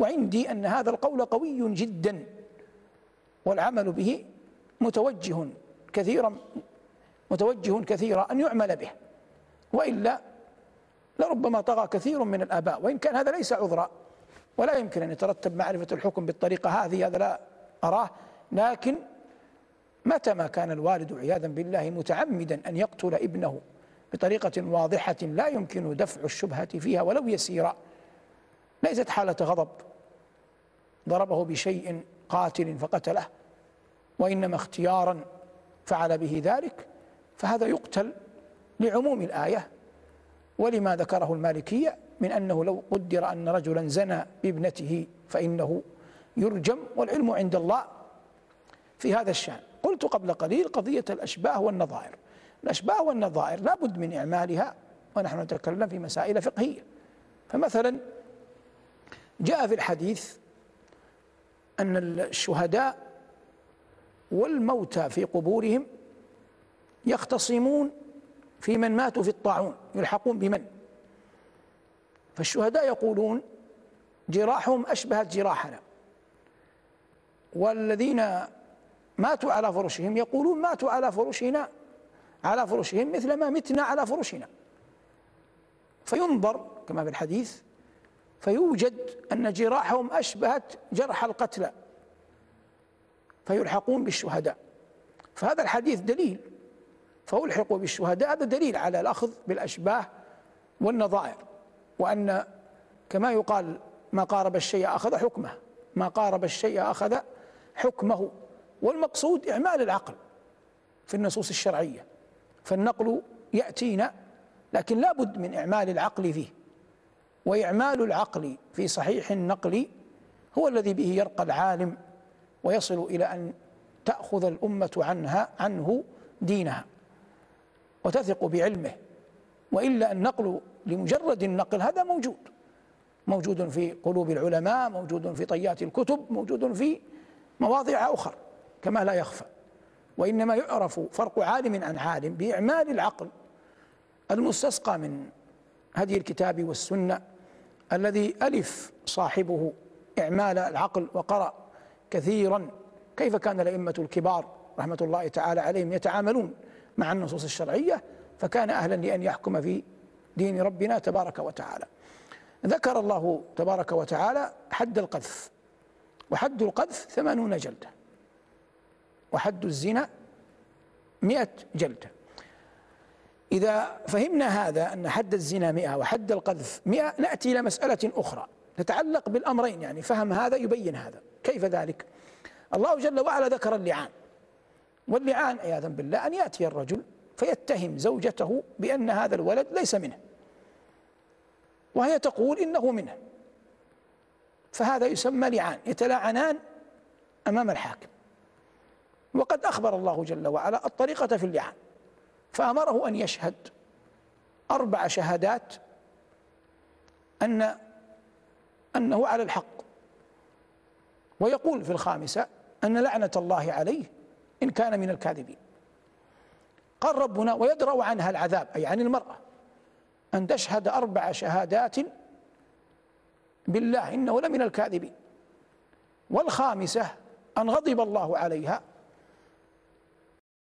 وعندي أن هذا القول قوي جدا والعمل به متوجه كثيرا متوجه كثيرا أن يعمل به. وإلا لربما طغى كثير من الآباء وإن كان هذا ليس عذرا. ولا يمكن أن يترتب معرفة الحكم بالطريقة هذه هذا لا أراه. لكن متى ما كان الوالد عياذا بالله متعمدا أن يقتل ابنه بطريقة واضحة لا يمكن دفع الشبهة فيها ولو يسيرا ليست حالة غضب. ضربه بشيء قاتل فقتله وإنما اختيارا فعل به ذلك فهذا يقتل لعموم الآية. ولما ذكره المالكية من أنه لو قدر أن رجلا زنى بابنته فإنه يرجم والعلم عند الله في هذا الشأن. قلت قبل قليل قضية الأشباه والنظائر. الأشباه والنظائر لا بد من إعمالها ونحن نتكلم في مسائل فقهية. فمثلا جاء في الحديث أن الشهداء والموتى في قبورهم يختصمون في من ماتوا في الطاعون يلحقون بمن؟ فالشهداء يقولون جراحهم أشبهت جراحنا. والذين ماتوا على فرشهم يقولون ماتوا على فرشنا على فرشهم مثل ما متنا على فرشنا. فينظر كما في الحديث فيوجد أن جراحهم أشبهت جرح القتلى فيلحقون بالشهداء. فهذا الحديث دليل فألحقوا بالشهداء. هذا دليل على الأخذ بالأشباه والنظائر وأن كما يقال ما قارب الشيء أخذ حكمه ما قارب الشيء أخذ حكمه. والمقصود إعمال العقل في النصوص الشرعية فالنقل يأتينا لكن لا بد من إعمال العقل فيه. وإعمال العقل في صحيح النقل هو الذي به يرقى العالم ويصل إلى أن تأخذ الأمة عنها عنه دينها وتثق بعلمه. وإلا النقل لمجرد النقل هذا موجود موجود في قلوب العلماء موجود في طيات الكتب موجود في مواضع أخرى كما لا يخفى. وإنما يعرف فرق عالم عن عالم بإعمال العقل المستسقى من هدي الكتاب والسنة الذي ألف صاحبه إعمال العقل وقرأ كثيرا. كيف كان الأئمة الكبار رحمة الله تعالى عليهم يتعاملون مع النصوص الشرعية؟ فكان أهلا لأن يحكم في دين ربنا تبارك وتعالى. ذكر الله تبارك وتعالى حد القذف. وحد القذف ثمانون جلدة. وحد الزنا مئة جلدة. إذا فهمنا هذا أن حد الزنا مئة وحد القذف مئة نأتي إلى مسألة أخرى. تتعلق بالأمرين يعني فهم هذا يبين هذا. كيف ذلك؟ الله جل وعلا ذكر اللعان. واللعان عياذا بالله أن يأتي الرجل فيتهم زوجته بأن هذا الولد ليس منه. وهي تقول إنه منه. فهذا يسمى لعان يتلاعنان أمام الحاكم. وقد أخبر الله جل وعلا الطريقة في اللعان. فأمره أن يشهد. أربع شهادات أن أنه على الحق. ويقول في الخامسة أن لعنة الله عليه إن كان من الكاذبين. قال ربنا ويدرأ عنها العذاب أي عن المرأة أن تشهد أربع شهادات بالله إنه لمن الكاذبين. والخامسة أن غضب الله عليها